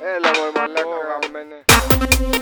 Ele voy más lejos,